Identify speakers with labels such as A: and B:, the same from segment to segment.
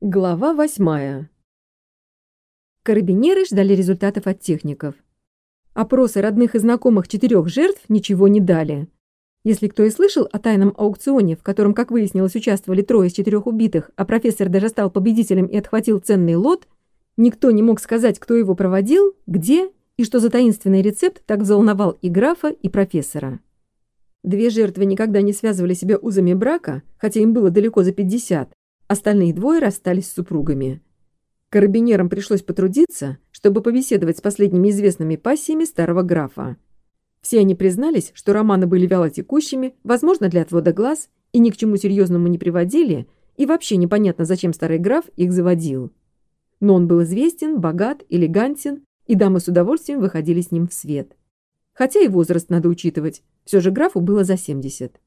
A: Глава восьмая. Карабинеры ждали результатов от техников. Опросы родных и знакомых четырех жертв ничего не дали. Если кто и слышал о тайном аукционе, в котором, как выяснилось, участвовали трое из четырех убитых, а профессор даже стал победителем и отхватил ценный лот, никто не мог сказать, кто его проводил, где и что за таинственный рецепт так взволновал и графа, и профессора. Две жертвы никогда не связывали себя узами брака, хотя им было далеко за 50, Остальные двое расстались с супругами. Карабинерам пришлось потрудиться, чтобы побеседовать с последними известными пассиями старого графа. Все они признались, что романы были вялотекущими, возможно, для отвода глаз, и ни к чему серьезному не приводили, и вообще непонятно, зачем старый граф их заводил. Но он был известен, богат, элегантен, и дамы с удовольствием выходили с ним в свет. Хотя и возраст надо учитывать, все же графу было за 70.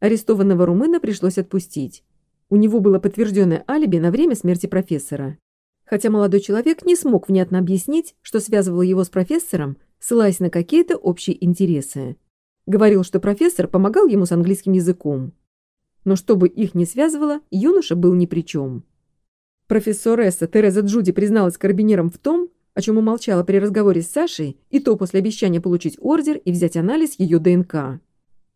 A: Арестованного румына пришлось отпустить. У него было подтвержденное алиби на время смерти профессора. Хотя молодой человек не смог внятно объяснить, что связывало его с профессором, ссылаясь на какие-то общие интересы. Говорил, что профессор помогал ему с английским языком. Но чтобы их не связывало, юноша был ни при чем. Профессоресса Тереза Джуди призналась карабинерам в том, о чем умолчала при разговоре с Сашей, и то после обещания получить ордер и взять анализ ее ДНК.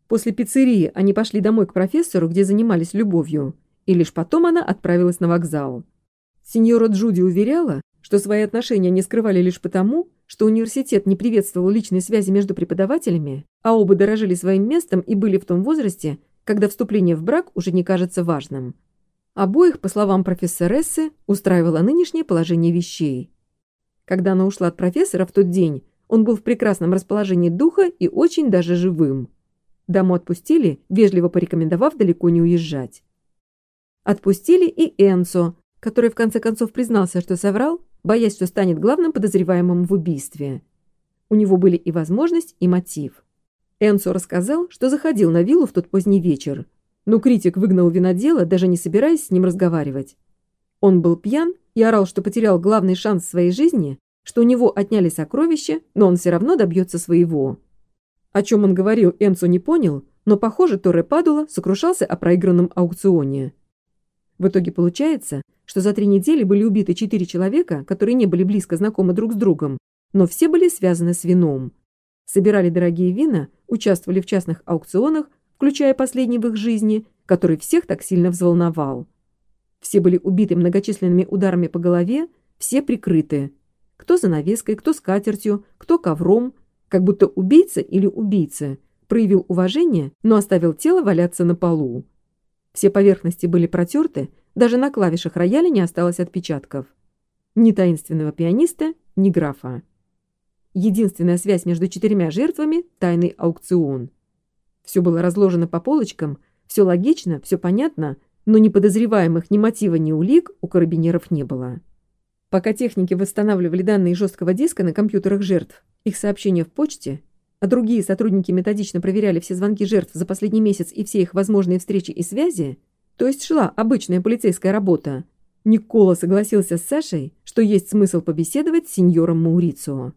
A: После пиццерии они пошли домой к профессору, где занимались любовью, и лишь потом она отправилась на вокзал. Сеньора Джуди уверяла, что свои отношения не скрывали лишь потому, что университет не приветствовал личной связи между преподавателями, а оба дорожили своим местом и были в том возрасте, когда вступление в брак уже не кажется важным. Обоих, по словам профессорессы, устраивало нынешнее положение вещей. Когда она ушла от профессора в тот день, он был в прекрасном расположении духа и очень даже живым. Даму отпустили, вежливо порекомендовав далеко не уезжать. Отпустили и Энцо, который в конце концов признался, что соврал, боясь, что станет главным подозреваемым в убийстве. У него были и возможность, и мотив. Энцо рассказал, что заходил на виллу в тот поздний вечер, но критик выгнал винодела, даже не собираясь с ним разговаривать. Он был пьян и орал, что потерял главный шанс в своей жизни, что у него отняли сокровища, но он все равно добьется своего. О чем он говорил, Энцо не понял, но, похоже, Торре Падула сокрушался о проигранном аукционе. В итоге получается, что за три недели были убиты четыре человека, которые не были близко знакомы друг с другом, но все были связаны с вином. Собирали дорогие вина, участвовали в частных аукционах, включая последний в их жизни, который всех так сильно взволновал. Все были убиты многочисленными ударами по голове, все прикрыты. Кто занавеской, кто скатертью, кто ковром, как будто убийца или убийца проявил уважение, но оставил тело валяться на полу. Все поверхности были протерты, даже на клавишах рояля не осталось отпечатков. Ни таинственного пианиста, ни графа. Единственная связь между четырьмя жертвами – тайный аукцион. Все было разложено по полочкам, все логично, все понятно, но ни подозреваемых, ни мотива, ни улик у карабинеров не было. Пока техники восстанавливали данные жесткого диска на компьютерах жертв, их сообщения в почте, а другие сотрудники методично проверяли все звонки жертв за последний месяц и все их возможные встречи и связи, то есть шла обычная полицейская работа, Никола согласился с Сашей, что есть смысл побеседовать с сеньором Маурицио.